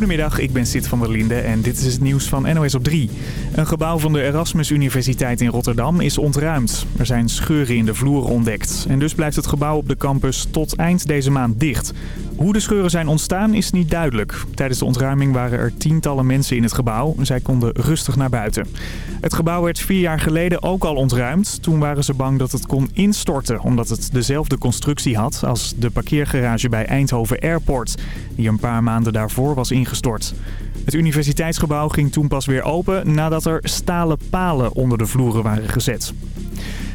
Goedemiddag, ik ben Sid van der Linde en dit is het nieuws van NOS op 3. Een gebouw van de Erasmus Universiteit in Rotterdam is ontruimd. Er zijn scheuren in de vloer ontdekt. En dus blijft het gebouw op de campus tot eind deze maand dicht. Hoe de scheuren zijn ontstaan is niet duidelijk. Tijdens de ontruiming waren er tientallen mensen in het gebouw. Zij konden rustig naar buiten. Het gebouw werd vier jaar geleden ook al ontruimd. Toen waren ze bang dat het kon instorten, omdat het dezelfde constructie had als de parkeergarage bij Eindhoven Airport, die een paar maanden daarvoor was ingestort. Het universiteitsgebouw ging toen pas weer open nadat er stalen palen onder de vloeren waren gezet.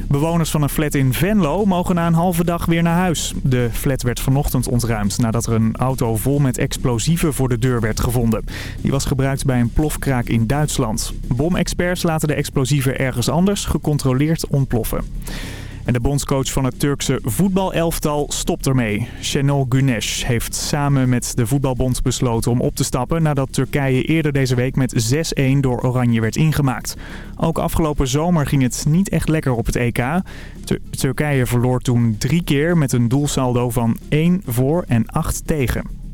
Bewoners van een flat in Venlo mogen na een halve dag weer naar huis. De flat werd vanochtend ontruimd nadat er een auto vol met explosieven voor de deur werd gevonden. Die was gebruikt bij een plofkraak in Duitsland. Bomexperts laten de explosieven ergens anders gecontroleerd ontploffen. En de bondscoach van het Turkse voetbalelftal stopt ermee. Şenol Güneş heeft samen met de voetbalbond besloten om op te stappen... nadat Turkije eerder deze week met 6-1 door Oranje werd ingemaakt. Ook afgelopen zomer ging het niet echt lekker op het EK. Turkije verloor toen drie keer met een doelsaldo van 1 voor en 8 tegen.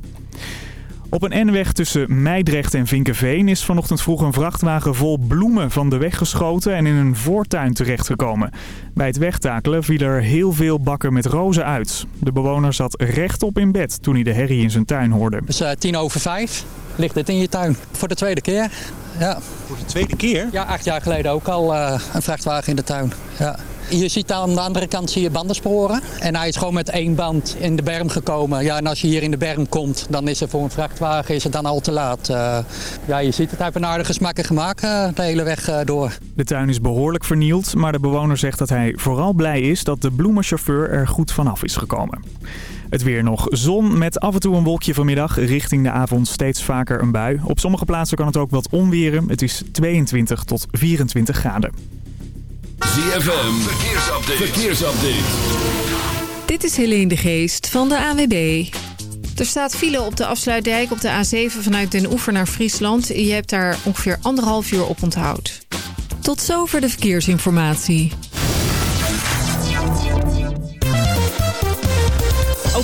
Op een N-weg tussen Meidrecht en Vinkenveen is vanochtend vroeg een vrachtwagen vol bloemen van de weg geschoten en in een voortuin terechtgekomen. Bij het wegtakelen viel er heel veel bakken met rozen uit. De bewoner zat rechtop in bed toen hij de herrie in zijn tuin hoorde. Het is uh, tien over vijf. Ligt dit in je tuin? Voor de tweede keer. Ja. Voor de tweede keer? Ja, acht jaar geleden ook al uh, een vrachtwagen in de tuin. Ja. Je ziet aan de andere kant zie je bandensporen. En hij is gewoon met één band in de berm gekomen. Ja, en als je hier in de berm komt, dan is het voor een vrachtwagen is het dan al te laat. Uh, ja, je ziet het, hij heeft een aardige smakken gemaakt uh, de hele weg uh, door. De tuin is behoorlijk vernield, maar de bewoner zegt dat hij vooral blij is dat de bloemenchauffeur er goed vanaf is gekomen. Het weer nog zon met af en toe een wolkje vanmiddag. Richting de avond steeds vaker een bui. Op sommige plaatsen kan het ook wat onweren. Het is 22 tot 24 graden. ZFM, verkeersupdate. verkeersupdate. Dit is Helene de Geest van de AWB. Er staat file op de afsluitdijk op de A7 vanuit Den Oever naar Friesland. Je hebt daar ongeveer anderhalf uur op onthoud. Tot zover de verkeersinformatie.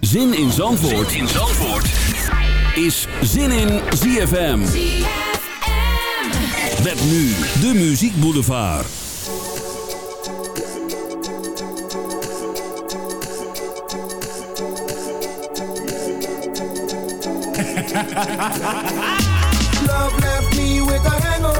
Zin in Zandvoort, zin in Zandvoort. is Zin in ZFM. Met nu de Muziek Boulevard. Love left me with a hangover. hangover.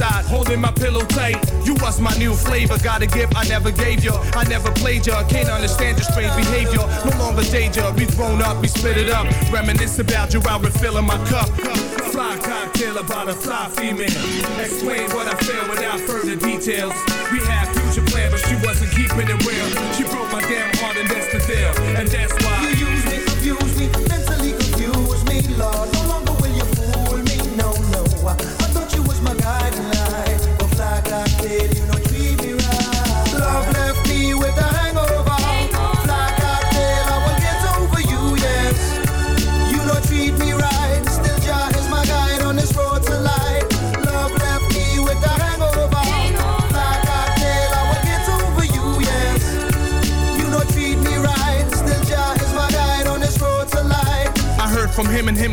side, holding my pillow tight. You was my new flavor, got a gift I never gave you. I never played you, can't understand your strange behavior. No longer danger, we thrown up, we split it up. Reminisce about you, out refilling my cup. Fly cocktail about a fly female. Explain what I feel without further details.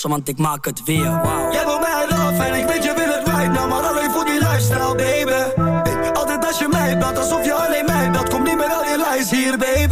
want ik maak het weer. Wow. Jij wil mij af en ik weet je wil het right nou, maar alleen voor die lifestyle, baby. Altijd als je mij belt, alsof je alleen mij belt, kom niet met al je lies hier, baby.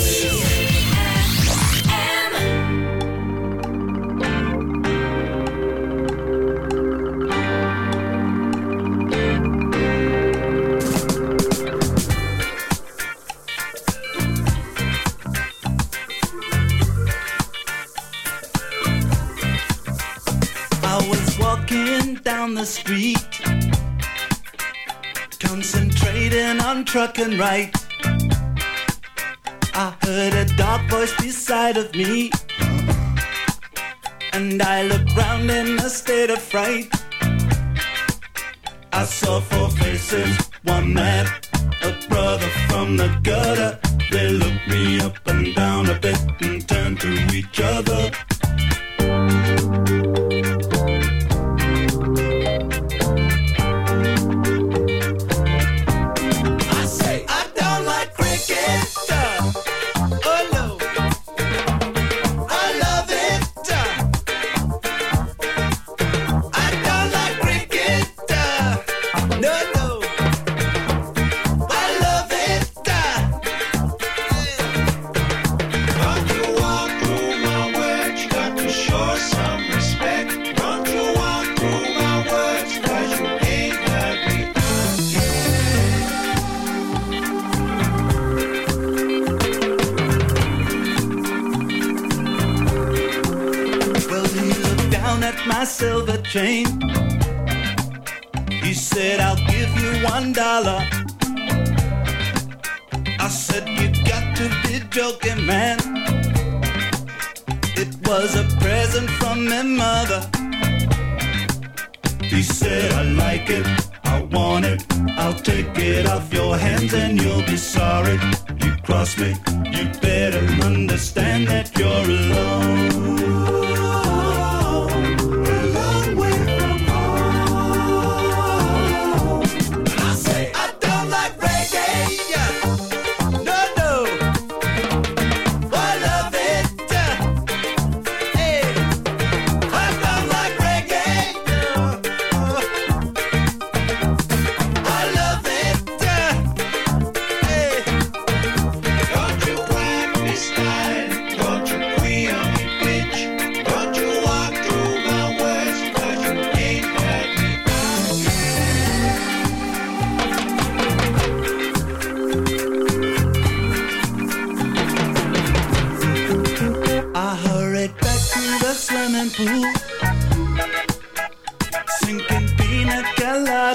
right.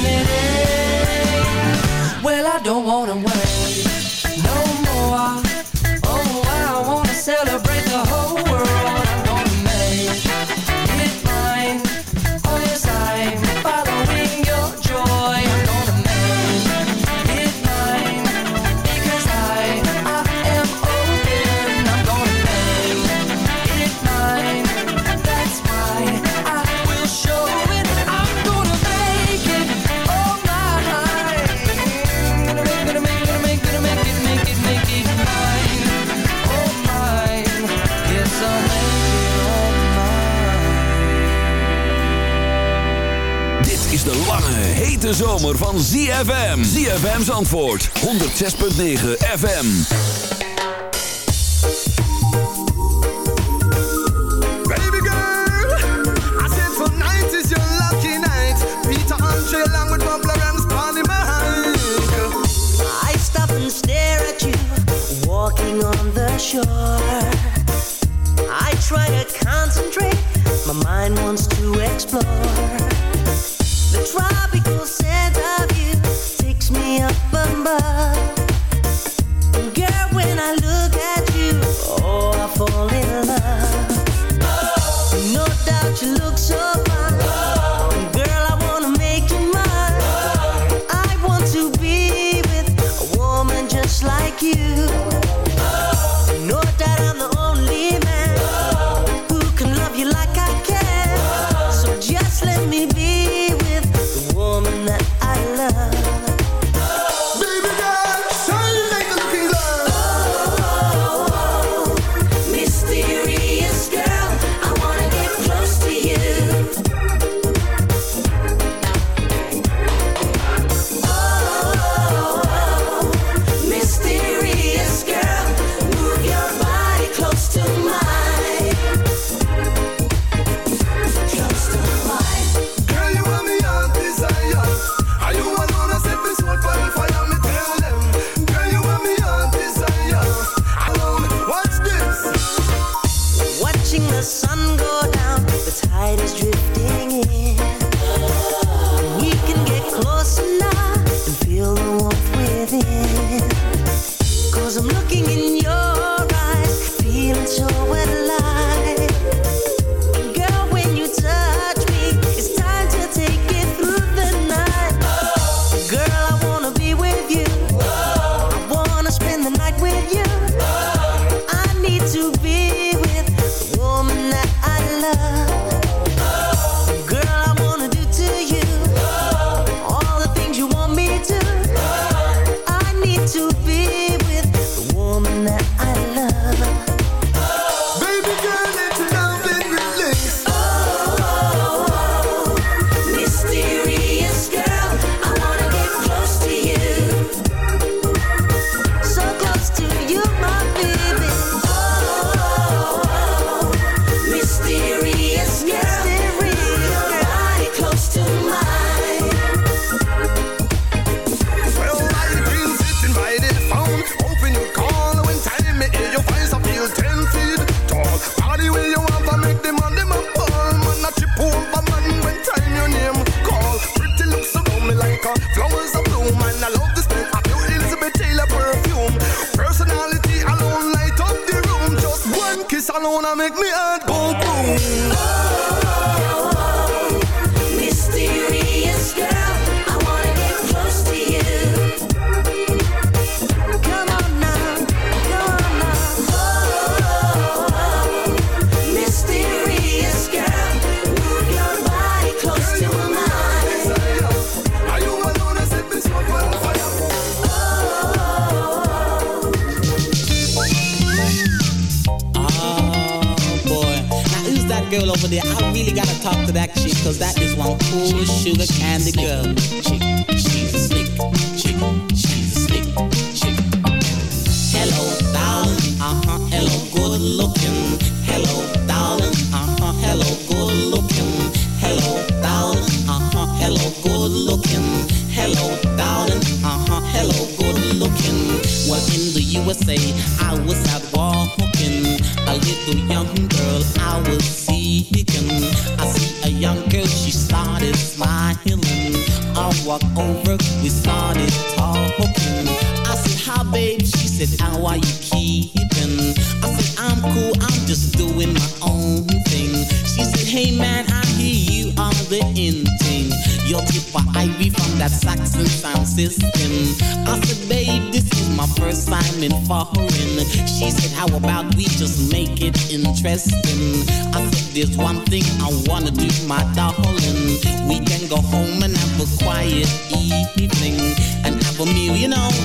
emitting. Well, I don't wanna wait hete zomer van ZFM. ZFM's antwoord, 106.9 FM. Baby girl, I said tonight is your lucky night. Peter Andre along with Bob Lawrence Party I stop and stare at you walking on the shore. I try to concentrate, my mind wants to explore.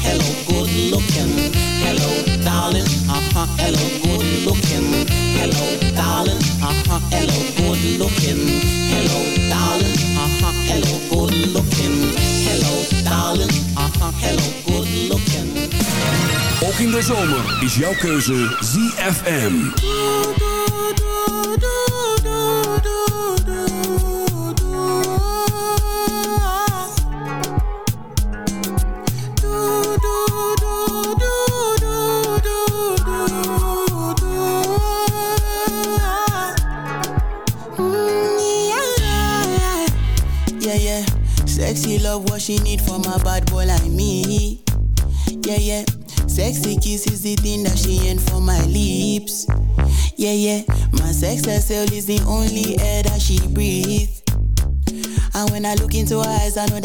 hello, good looking. Hello, darling, uh-huh, hello, good looking. Hello, darling, uh-huh, hello, good looking. Hello, darling, uh-huh, hello, good looking. Hello, darling, uh-huh, hello, good looking. Ook in de zomer is jouw keuze ZFM.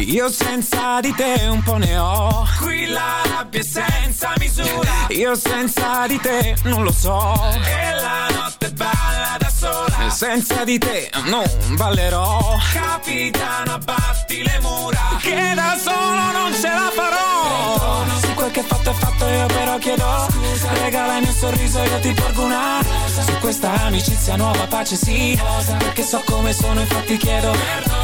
Io senza di te un po' ne ho. Qui la rabbia è senza misura. Io senza di te non lo so. E la notte balla da sola. Senza di te non ballerò. Capitano abbatti le mura. Che da solo non ce la farò. Su quel che fatto è fatto io però chiedo. Scusa. Regala il mio sorriso io ti porgo una Rosa. Su questa amicizia nuova pace sì. Rosa. Perché so come sono infatti chiedo. Perdono.